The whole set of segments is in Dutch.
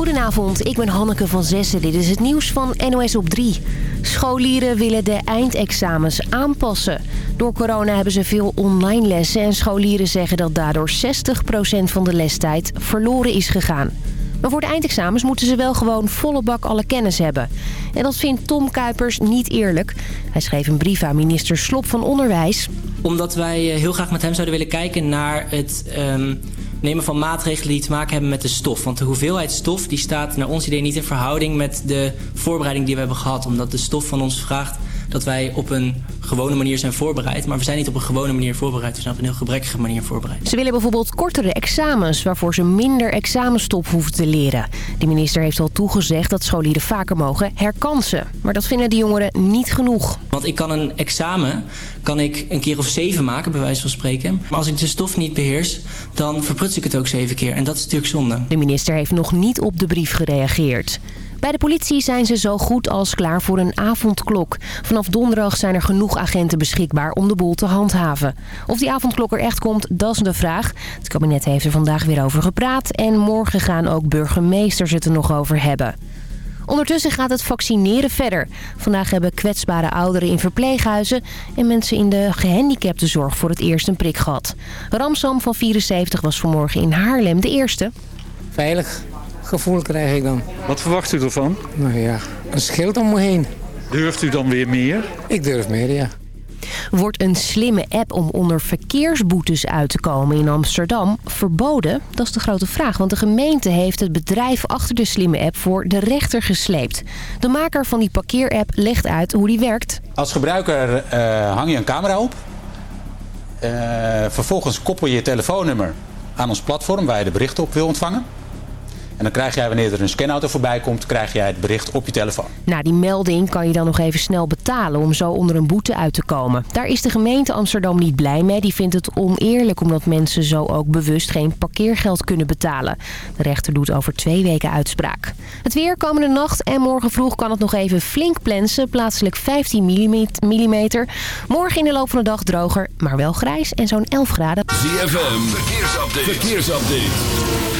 Goedenavond, ik ben Hanneke van Zessen. Dit is het nieuws van NOS op 3. Scholieren willen de eindexamens aanpassen. Door corona hebben ze veel online lessen... en scholieren zeggen dat daardoor 60% van de lestijd verloren is gegaan. Maar voor de eindexamens moeten ze wel gewoon volle bak alle kennis hebben. En dat vindt Tom Kuipers niet eerlijk. Hij schreef een brief aan minister Slop van Onderwijs. Omdat wij eh, heel graag met hem zouden willen kijken naar het... Um nemen van maatregelen die te maken hebben met de stof. Want de hoeveelheid stof die staat naar ons idee niet in verhouding met de voorbereiding die we hebben gehad. Omdat de stof van ons vraagt dat wij op een gewone manier zijn voorbereid. Maar we zijn niet op een gewone manier voorbereid. We zijn op een heel gebrekkige manier voorbereid. Ze willen bijvoorbeeld kortere examens... waarvoor ze minder examenstof hoeven te leren. De minister heeft al toegezegd dat scholieren vaker mogen herkansen. Maar dat vinden de jongeren niet genoeg. Want ik kan een examen kan ik een keer of zeven maken, bij wijze van spreken. Maar als ik de stof niet beheers, dan verpruts ik het ook zeven keer. En dat is natuurlijk zonde. De minister heeft nog niet op de brief gereageerd. Bij de politie zijn ze zo goed als klaar voor een avondklok. Vanaf donderdag zijn er genoeg agenten beschikbaar om de boel te handhaven. Of die avondklok er echt komt, dat is de vraag. Het kabinet heeft er vandaag weer over gepraat... en morgen gaan ook burgemeesters het er nog over hebben. Ondertussen gaat het vaccineren verder. Vandaag hebben kwetsbare ouderen in verpleeghuizen... en mensen in de gehandicaptenzorg voor het eerst een prik gehad. Ramsam van 74 was vanmorgen in Haarlem de eerste. Veilig gevoel krijg ik dan. Wat verwacht u ervan? Nou ja, een schild om me heen. Durft u dan weer meer? Ik durf meer, ja. Wordt een slimme app om onder verkeersboetes uit te komen in Amsterdam verboden? Dat is de grote vraag, want de gemeente heeft het bedrijf achter de slimme app voor de rechter gesleept. De maker van die parkeerapp legt uit hoe die werkt. Als gebruiker uh, hang je een camera op. Uh, vervolgens koppel je je telefoonnummer aan ons platform waar je de berichten op wil ontvangen. En dan krijg jij, wanneer er een scanauto voorbij komt, krijg jij het bericht op je telefoon. Na die melding kan je dan nog even snel betalen om zo onder een boete uit te komen. Daar is de gemeente Amsterdam niet blij mee. Die vindt het oneerlijk omdat mensen zo ook bewust geen parkeergeld kunnen betalen. De rechter doet over twee weken uitspraak. Het weer komende nacht en morgen vroeg kan het nog even flink plensen. Plaatselijk 15 mm. Morgen in de loop van de dag droger, maar wel grijs en zo'n 11 graden. ZFM, verkeersupdate. verkeersupdate.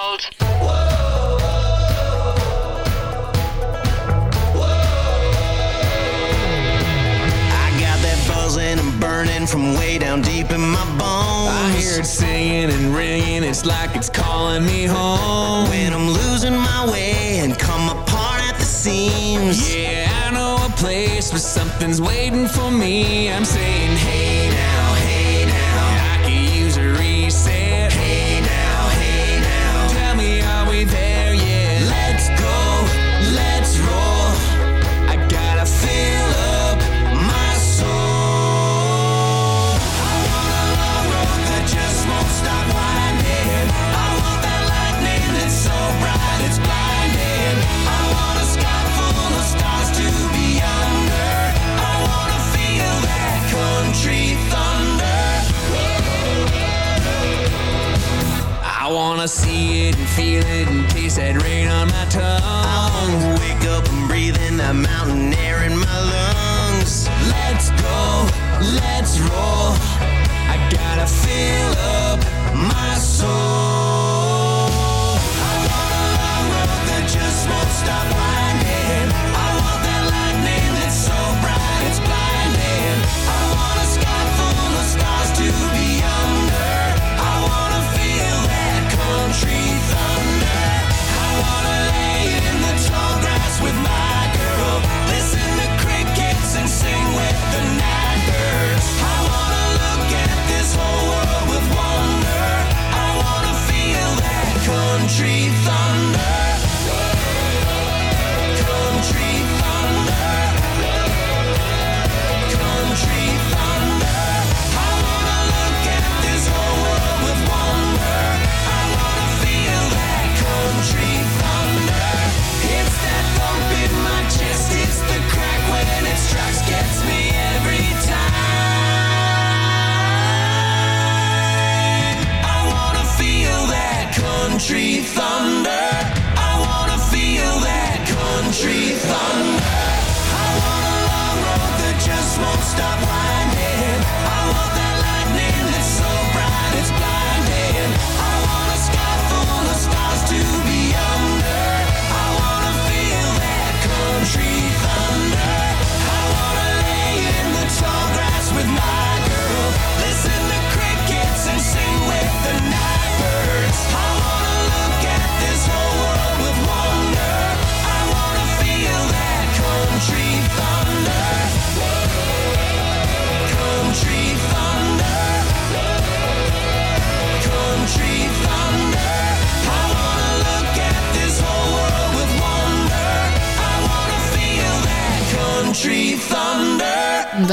Burning from way down deep in my bones. I hear it singing and ringing, it's like it's calling me home. When I'm losing my way and come apart at the seams. Yeah, I know a place where something's waiting for me. I'm saying, hey that rain on my tongue. I wanna wake up and breathe in that mountain air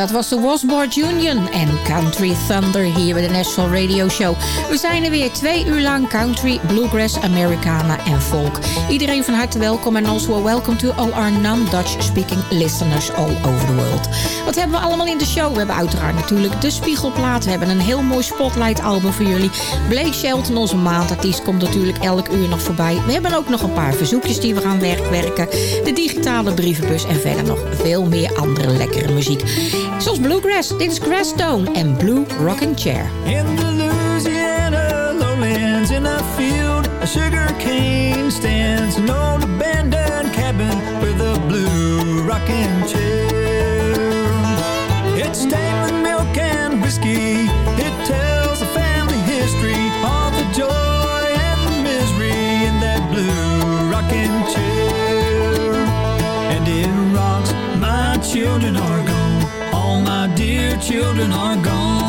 Dat was de Wasboard Union en Country Thunder hier bij de National Radio Show. We zijn er weer twee uur lang country, bluegrass, Americana en folk. Iedereen van harte welkom en also welcome to all our non-Dutch speaking listeners all over the world. Wat hebben we allemaal in de show? We hebben uiteraard natuurlijk de Spiegelplaat. We hebben een heel mooi Spotlight album voor jullie. Blake Shelton, onze maandartiest, komt natuurlijk elk uur nog voorbij. We hebben ook nog een paar verzoekjes die we gaan werken. De digitale brievenbus en verder nog veel meer andere lekkere muziek. Zoals Bluegrass, dit is Grassstone en Blue Rocking Chair. In the Louisiana lowlands in a field, a sugar cane stands an old abandoned cabin with a blue rocking chair. It's stained with milk and whiskey. It tells the family history of the joy and the misery in that blue rocking chair. And it rocks. My children are gone. All my dear children are gone.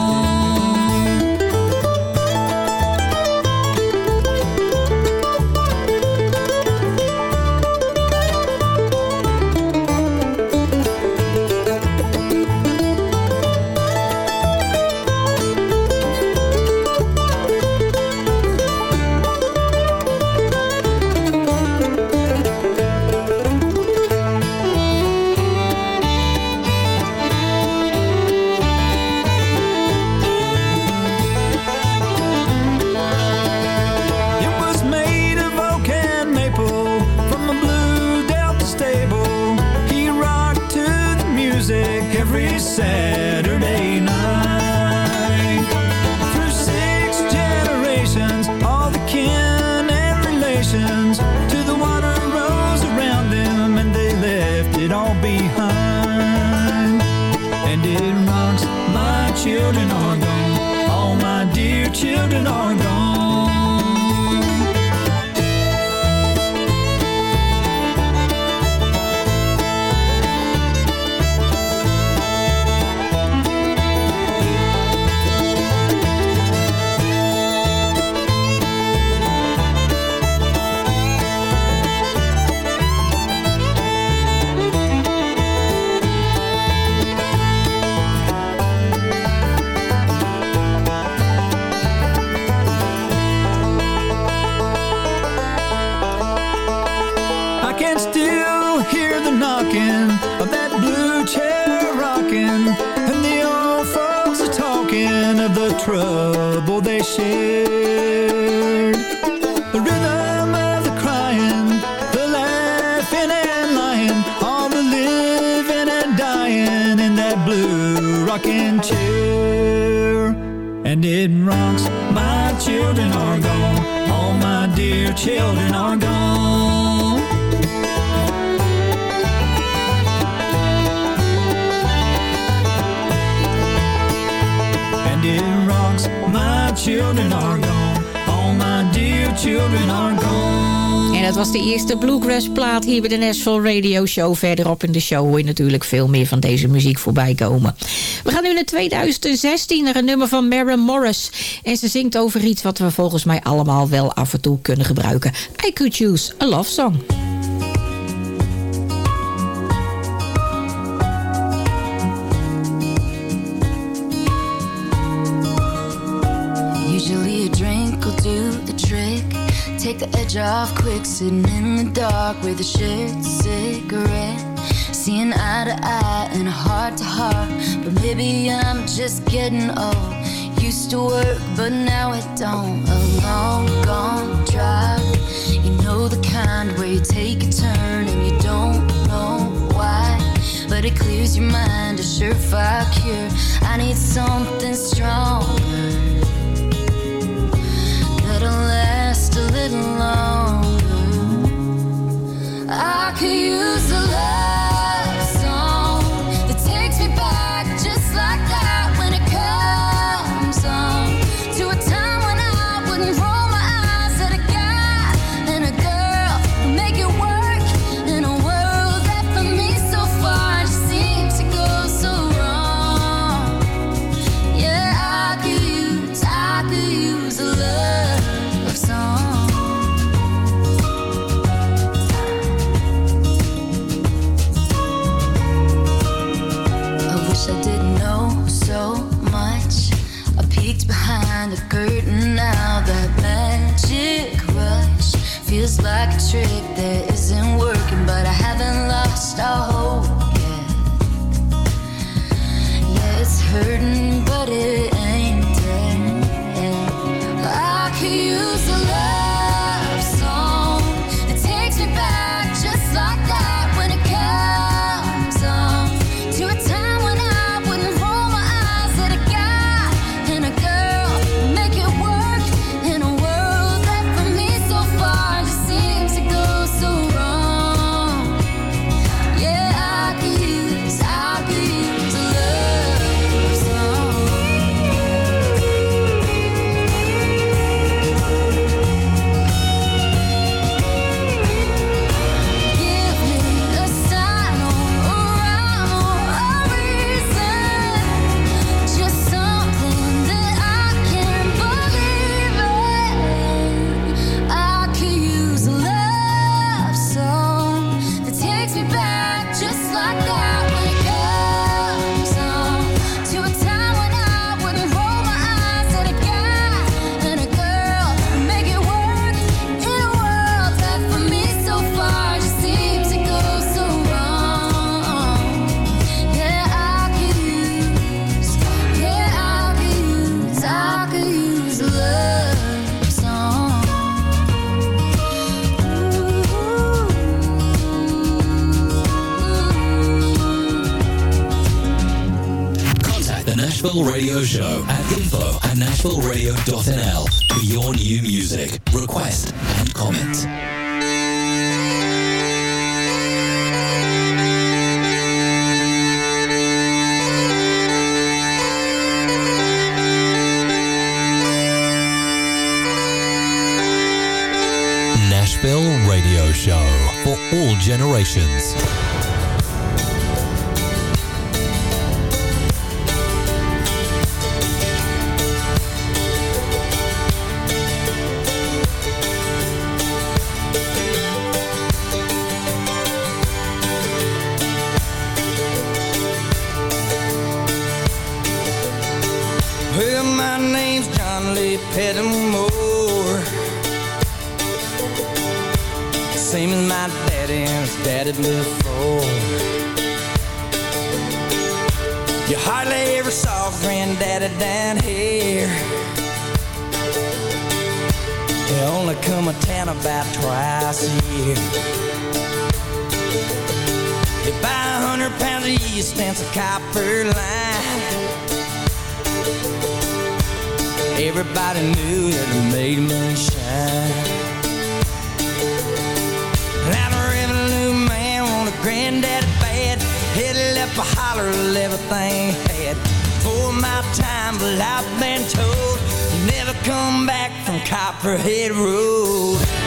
En dat was de eerste Bluegrass plaat hier bij de Nashville Radio Show. Verderop in de show hoor je natuurlijk veel meer van deze muziek voorbij komen. We gaan nu naar 2016, naar een nummer van Maren Morris. En ze zingt over iets wat we volgens mij allemaal wel af en toe kunnen gebruiken. I Could Use a Love Song. the edge off quick Sitting in the dark with a shared cigarette. Seeing eye to eye and heart to heart. But maybe I'm just getting old. Used to work but now it don't. A long gone drive. You know the kind where you take a turn And you don't know why. But it clears your mind, a surefire cure. I need something stronger. getting longer. I could use the love. is like a trick that isn't working, but I haven't lost all hope yet. Yeah, it's hurting. Nashville radio show for all generations. Copper line. Everybody knew that it made moonshine. Now the revenue man wanted granddaddy bad. Headed up a holler everything had. For my time, but I've been told never come back from Copperhead Road.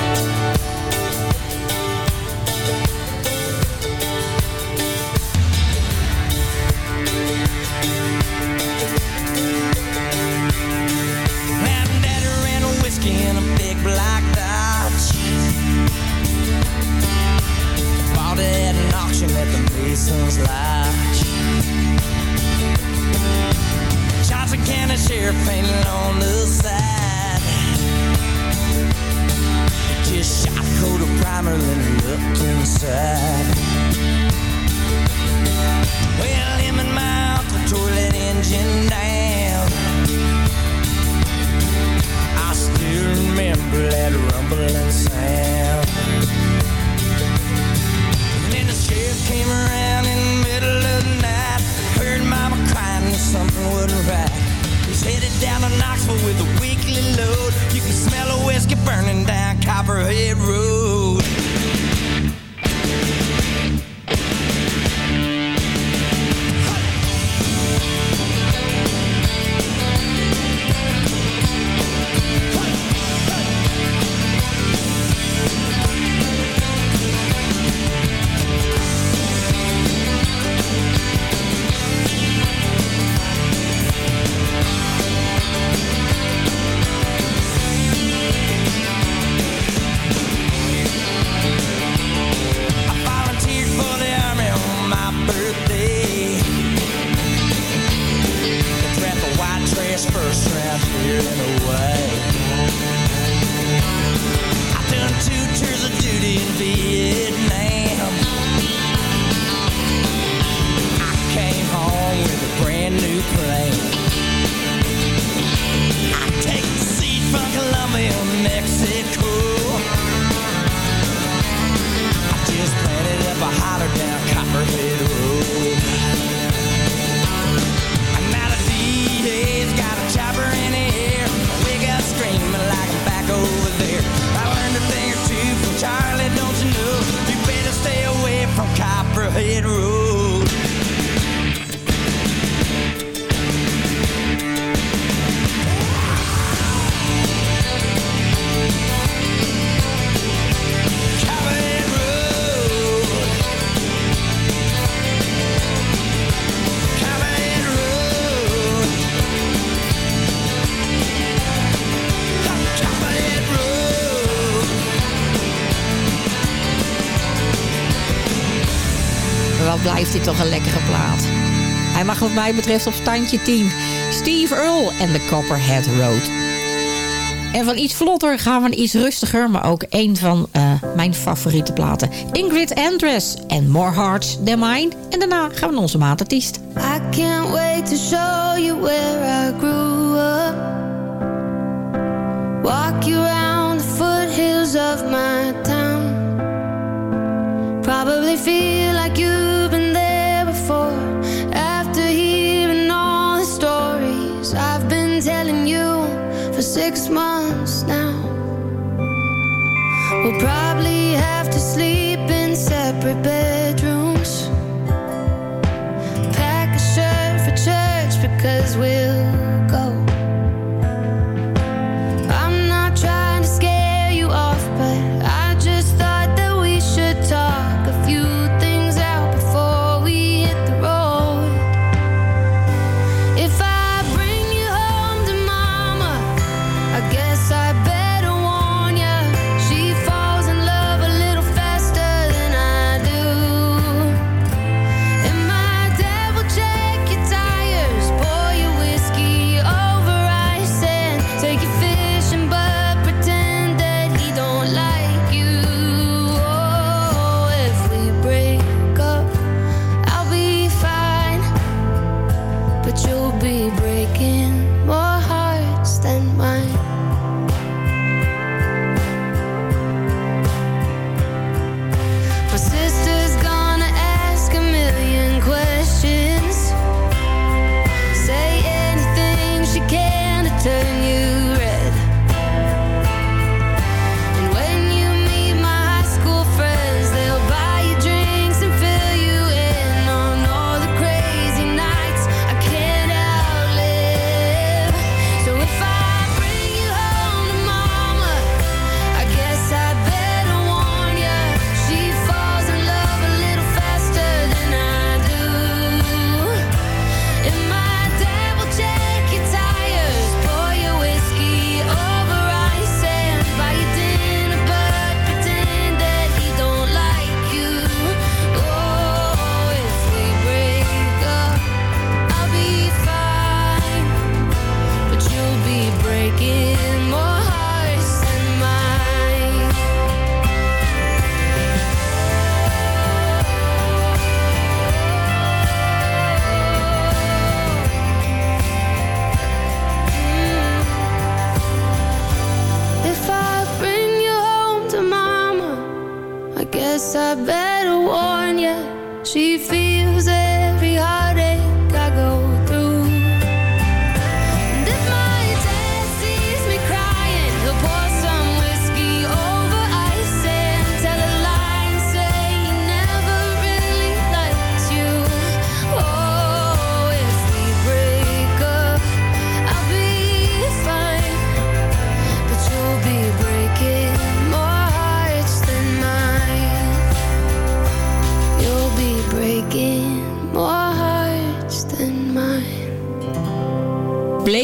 On the side. Just shot coat of primer, then looked inside. Well, him and my uncle tore that engine down. I still remember that rumbling sound. With a weekly load. You can smell a whiskey burning down Copperhead Road. Blijft dit toch een lekkere plaat. Hij mag wat mij betreft op standje 10. Steve Earle en The Copperhead Road. En van iets vlotter gaan we naar iets rustiger... maar ook een van eh, mijn favoriete platen. Ingrid Andress en More Hearts Than Mine. En daarna gaan we naar onze maatartiest. I can't wait to show you where I grew up. Walk you around the foothills of my town. Probably feel like you've separate bedrooms. Pack a shirt for church because we'll but you'll be breaking more hearts than mine.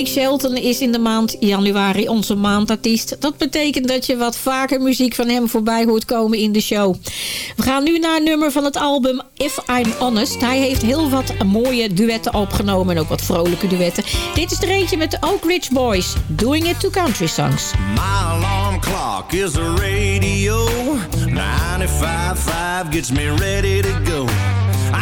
Shelton is in de maand januari onze maandartiest. Dat betekent dat je wat vaker muziek van hem voorbij hoort komen in de show. We gaan nu naar een nummer van het album If I'm Honest. Hij heeft heel wat mooie duetten opgenomen en ook wat vrolijke duetten. Dit is er eentje met de Oak Ridge Boys, Doing It to Country Songs. My alarm clock is a radio. 95.5 gets me ready to go.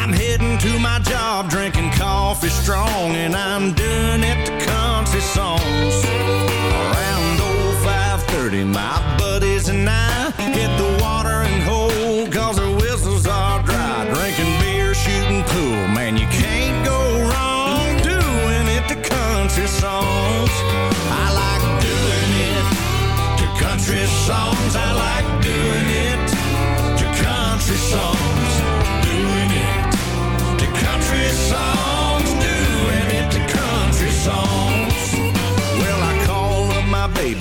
I'm heading to my job, drinking coffee strong, and I'm doing it to country songs. Around old 5:30, my buddies and I hit the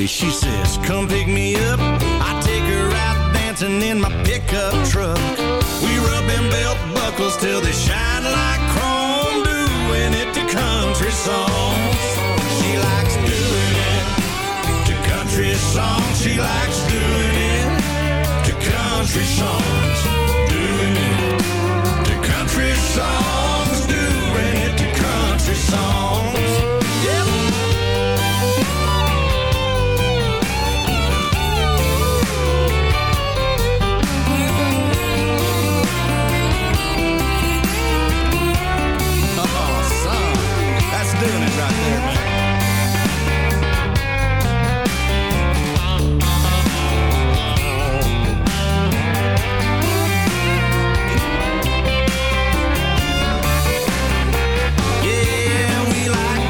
She says, Come pick me up. I take her out dancing in my pickup truck. We rub them belt buckles till they shine like chrome. Doing it to country songs. She likes doing it to country songs. She likes doing it to country songs. Doing it right there, man. Yeah, we like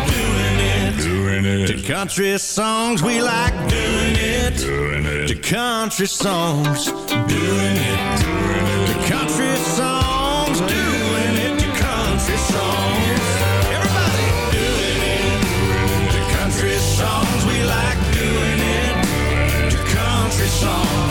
doing it. To country songs, we like doing it. Doing it. To country songs. Doing it. Doing it. song.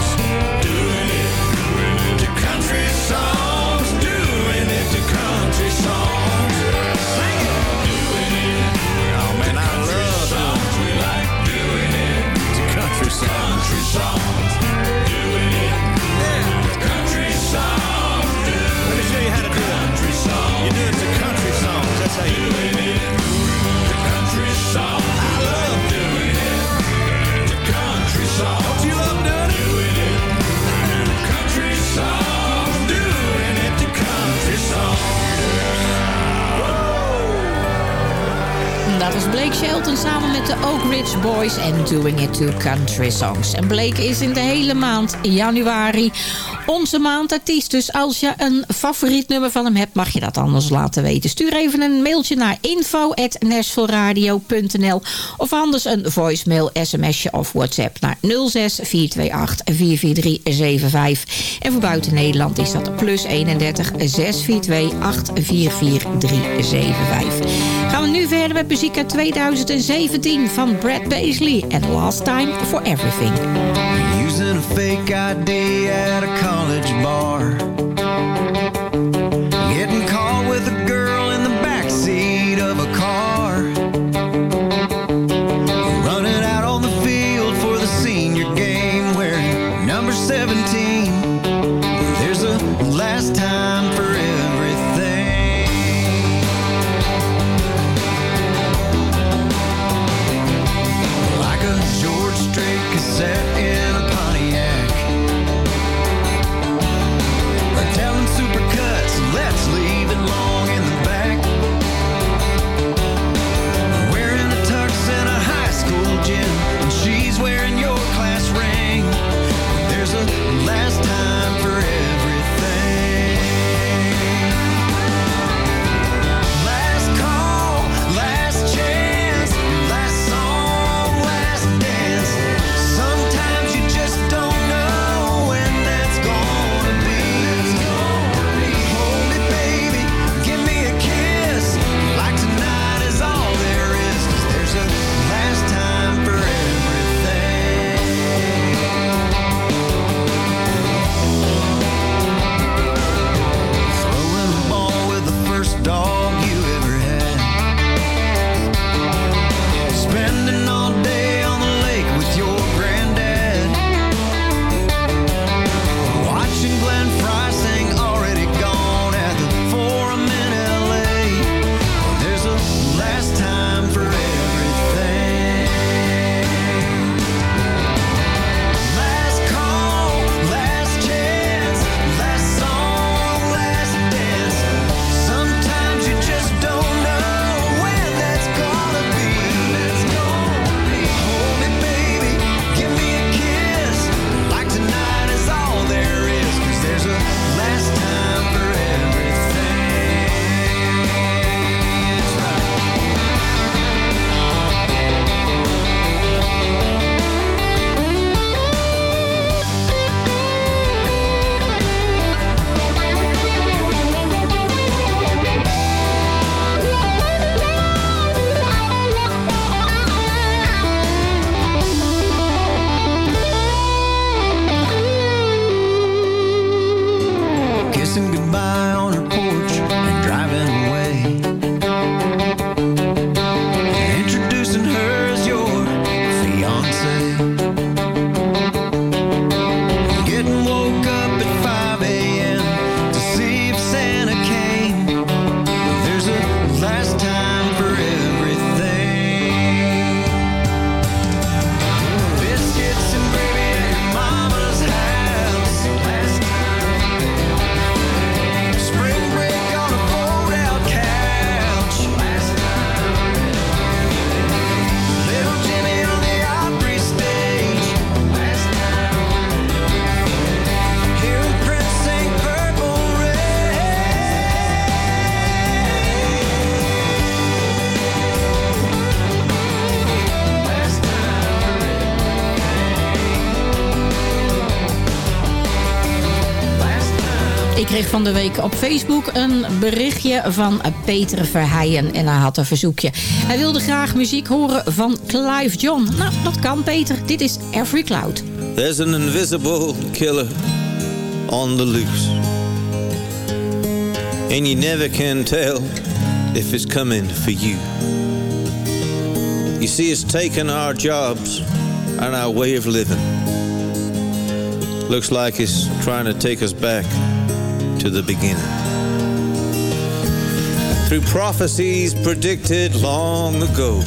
Dat was Blake Shelton samen met de Oak Ridge Boys en Doing It to Country Songs. En Blake is in de hele maand januari onze maandartiest. Dus als je een favoriet nummer van hem hebt, mag je dat anders laten weten. Stuur even een mailtje naar info.nashvilleradio.nl of anders een voicemail, smsje of whatsapp naar 06 428 44375. En voor buiten Nederland is dat plus 31 642 844 375. Gaan we nu verder met muziek uit 2017 van Brad Paisley en Last Time for Everything. Using a fake ID van de week op Facebook een berichtje van Peter Verheijen. En hij had een verzoekje. Hij wilde graag muziek horen van Clive John. Nou, dat kan Peter. Dit is Every Cloud. There's an invisible killer on the loose. And you never can tell if it's coming for you. You see, it's taken our jobs and our way of living. Looks like it's trying to take us back to the beginning. Through prophecies predicted long ago,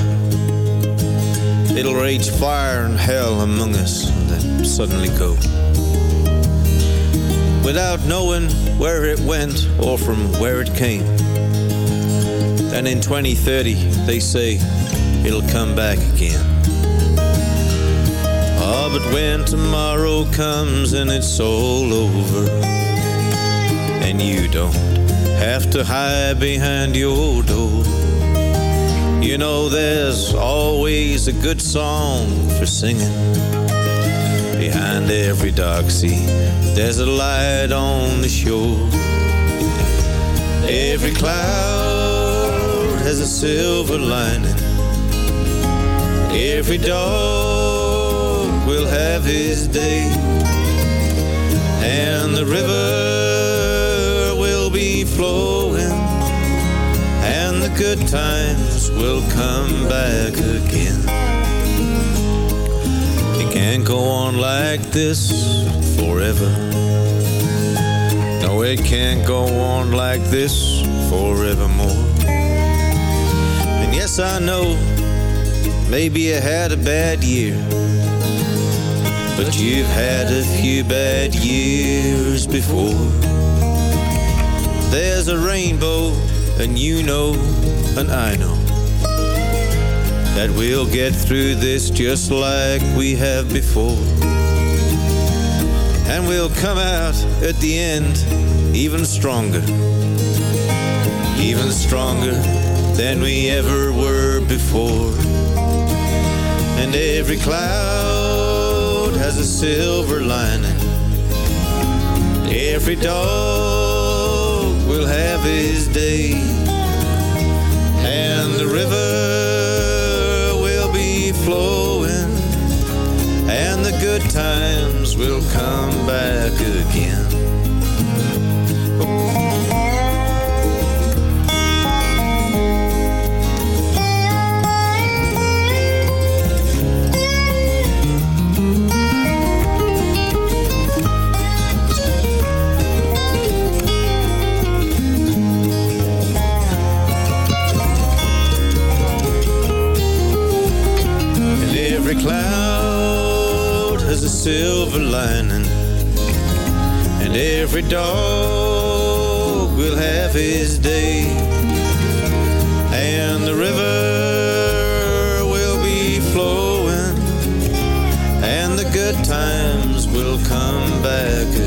it'll rage fire and hell among us and then suddenly go. Without knowing where it went or from where it came. And in 2030, they say it'll come back again. Ah, but when tomorrow comes and it's all over, and you don't have to hide behind your door, you know there's always a good song for singing. Behind every dark sea, there's a light on the shore. Every cloud has a silver lining. Every dog will have his day. And the river flowing. And the good times will come back again. It can't go on like this forever. No, it can't go on like this forevermore. And yes, I know maybe you had a bad year. But you've had a few bad years before. There's a rainbow, and you know, and I know that we'll get through this just like we have before. And we'll come out at the end even stronger, even stronger than we ever were before. And every cloud has a silver lining. Every dog will have his day. And the river will be flowing. And the good times will come back again. Silver lining. And every dog will have his day. And the river will be flowing. And the good times will come back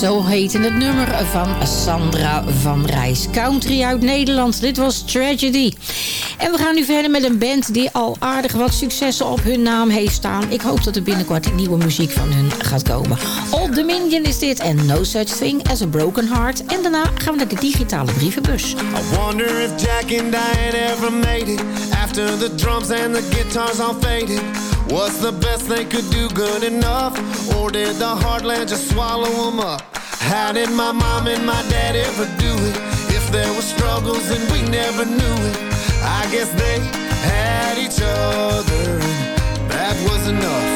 Zo heette het nummer van Sandra van Rijs. Country uit Nederland. Dit was Tragedy. En we gaan nu verder met een band die al aardig wat successen op hun naam heeft staan. Ik hoop dat er binnenkort nieuwe muziek van hun gaat komen. Old Dominion is dit en No Such Thing as a Broken Heart. En daarna gaan we naar de digitale brievenbus. I wonder if Jack and Diane ever made it after the drums and the guitars all faded. Was the best they could do good enough, or did the heartland just swallow them up? How did my mom and my dad ever do it? If there were struggles and we never knew it, I guess they had each other, that was enough.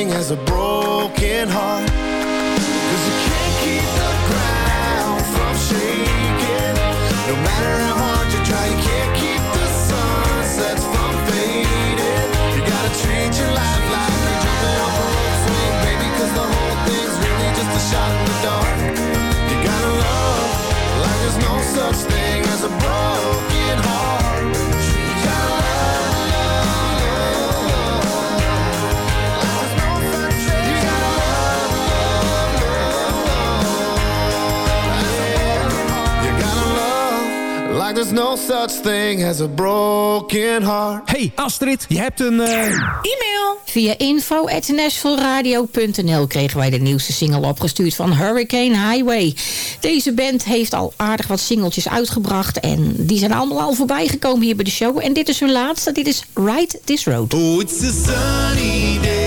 Thing as a broken heart. Cause you can't keep the ground from shaking. No matter how hard you try, you can't keep the sunsets from fading. You gotta treat your life like you're jumping off a rope swing, baby. Cause the whole thing's really just a shot in the dark. You gotta love like there's no such thing as a broken heart. There's no such thing as a broken heart. Hey Astrid, je hebt een... eh, E-mail. Via info.nashvilleradio.nl kregen wij de nieuwste single opgestuurd van Hurricane Highway. Deze band heeft al aardig wat singeltjes uitgebracht. En die zijn allemaal al voorbij gekomen hier bij de show. En dit is hun laatste. Dit is Ride This Road. Oh, it's a sunny day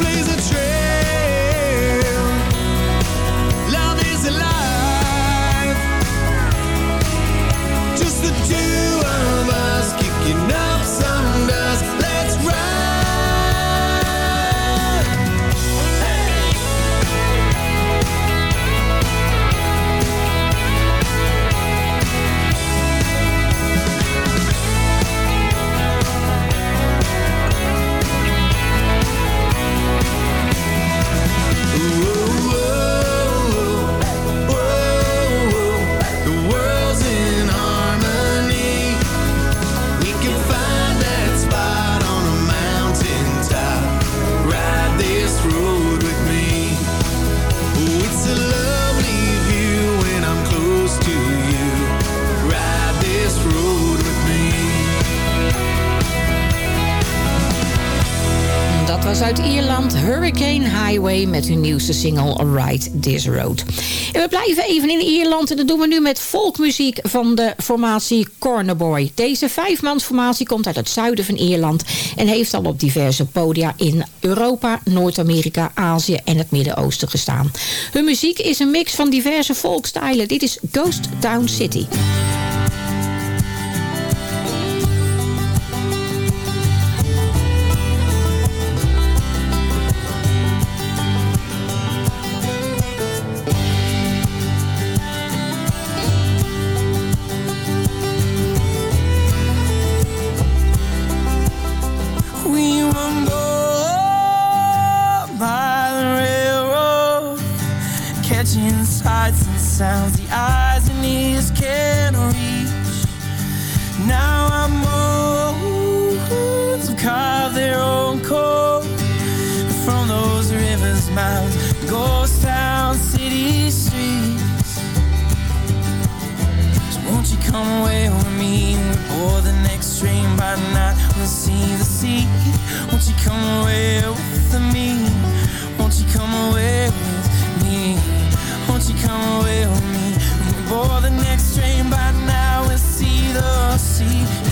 plays a trick. Nieuwste single Ride This Road. En we blijven even in Ierland en dat doen we nu met folkmuziek van de formatie Cornerboy. Deze vijfmansformatie komt uit het zuiden van Ierland en heeft al op diverse podia in Europa, Noord-Amerika, Azië en het Midden-Oosten gestaan. Hun muziek is een mix van diverse folkstijlen. Dit is Ghost Town City. Won't you come away with me? Or the next train by night, we'll see the sea. Won't you come away with me? Won't you come away with me? Won't you come away with me? When we board the next train by now, we'll see the sea.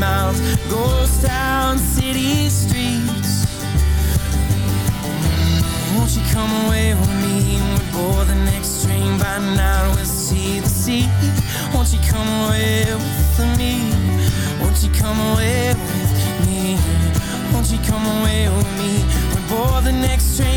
Mountains, ghost town, city streets. Won't you come away with me? We board the next train by now. We'll see the sea. Won't you come away with me? Won't you come away with me? Won't you come away with me? We board the next train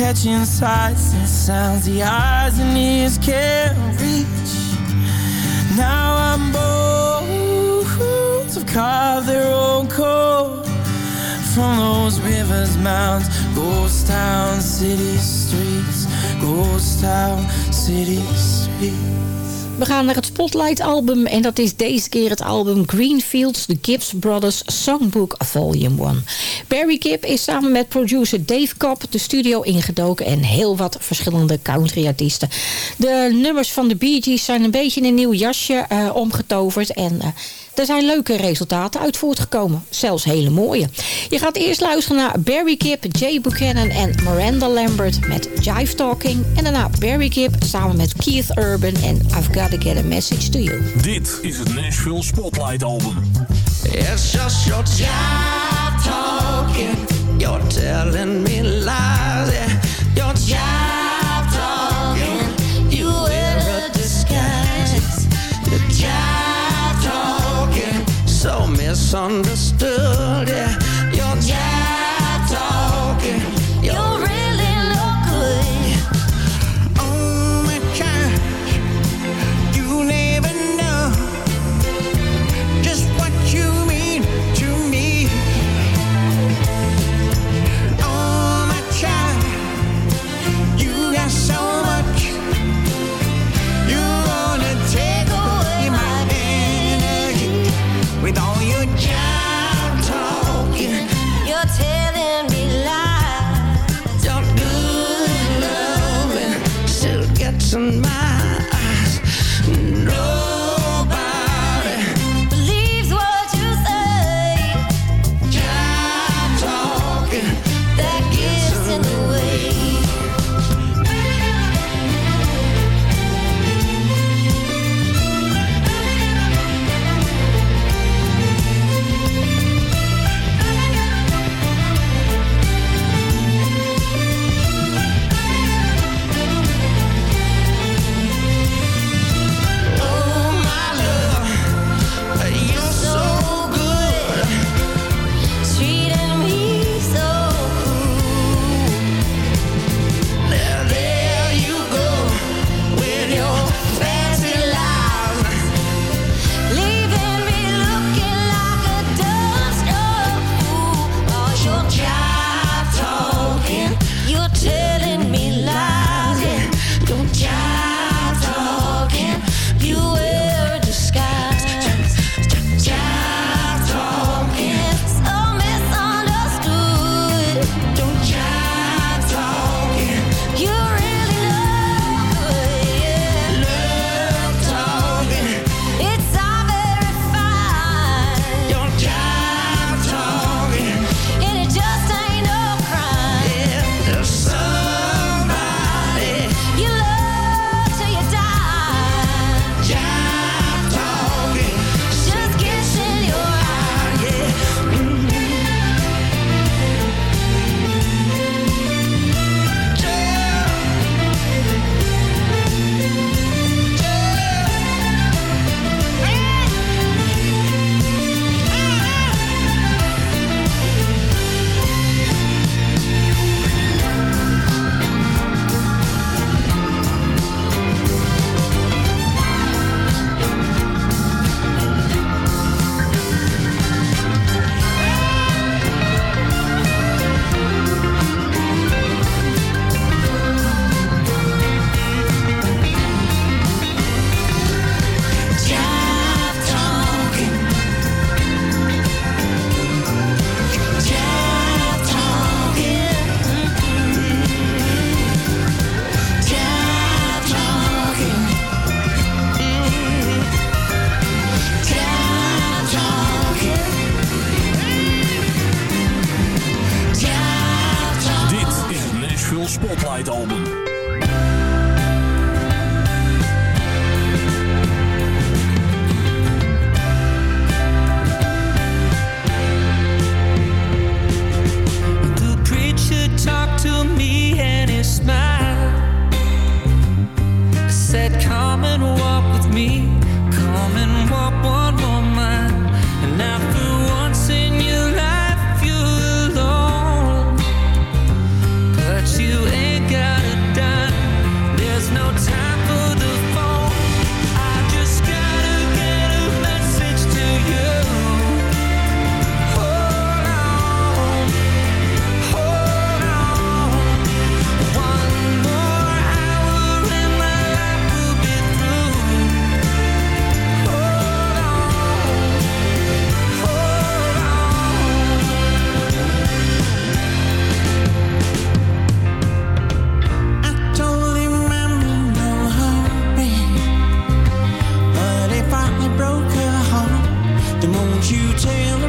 catching sights and sounds the eyes and ears can't reach. Now I'm bones have carved their own code from those rivers, mountains, ghost town, city streets, ghost town, city streets. We gaan naar het Spotlight album en dat is deze keer het album Greenfields The Gibbs Brothers Songbook Volume 1. Barry Gibb is samen met producer Dave Cobb de studio ingedoken en heel wat verschillende country-artiesten. De nummers van de Bee Gees zijn een beetje in een nieuw jasje eh, omgetoverd en... eh, er zijn leuke resultaten uit voortgekomen. Zelfs hele mooie. Je gaat eerst luisteren naar Barry Gibb, Jay Buchanan en Miranda Lambert met Jive Talking. En daarna Barry Gibb samen met Keith Urban en I've Gotta Get a Message to You. Dit is het Nashville Spotlight album. It's just your jive talking. You're telling me lies. Misunderstood. you tell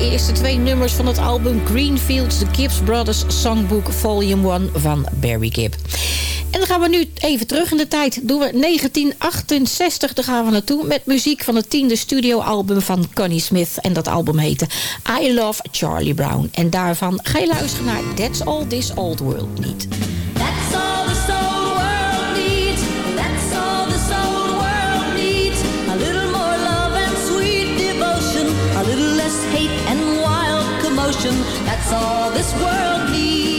de eerste twee nummers van het album Greenfields, The Gibbs Brothers Songbook Volume 1 van Barry Gibb. En dan gaan we nu even terug in de tijd. Doen we 1968, daar gaan we naartoe met muziek van het tiende studioalbum van Connie Smith. En dat album heette I Love Charlie Brown. En daarvan ga je luisteren naar That's All This Old World Niet. all this world needs.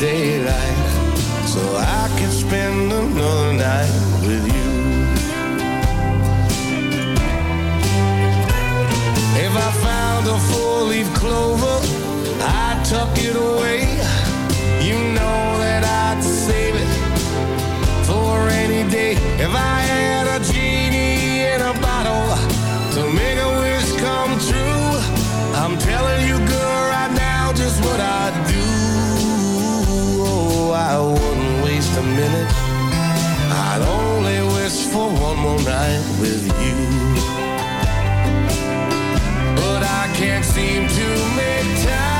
daylight so I can spend another night with you. If I found a four-leaf clover, I'd tuck it away. You know that I'd save it for any day. If I had minutes I'd only wish for one more night with you. But I can't seem to make time.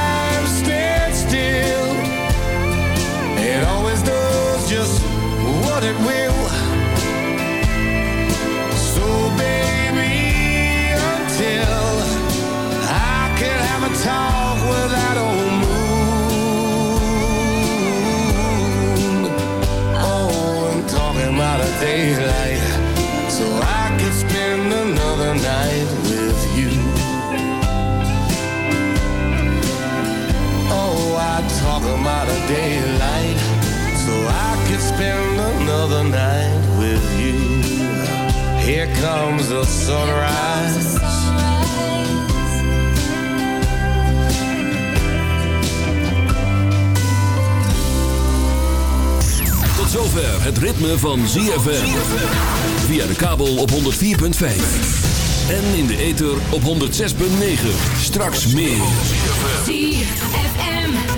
daylight so I could spend another night with you. Here comes the sunrise. Tot zover het ritme van ZFM. Via de kabel op 104.5. En in de ether op 106.9. Straks meer.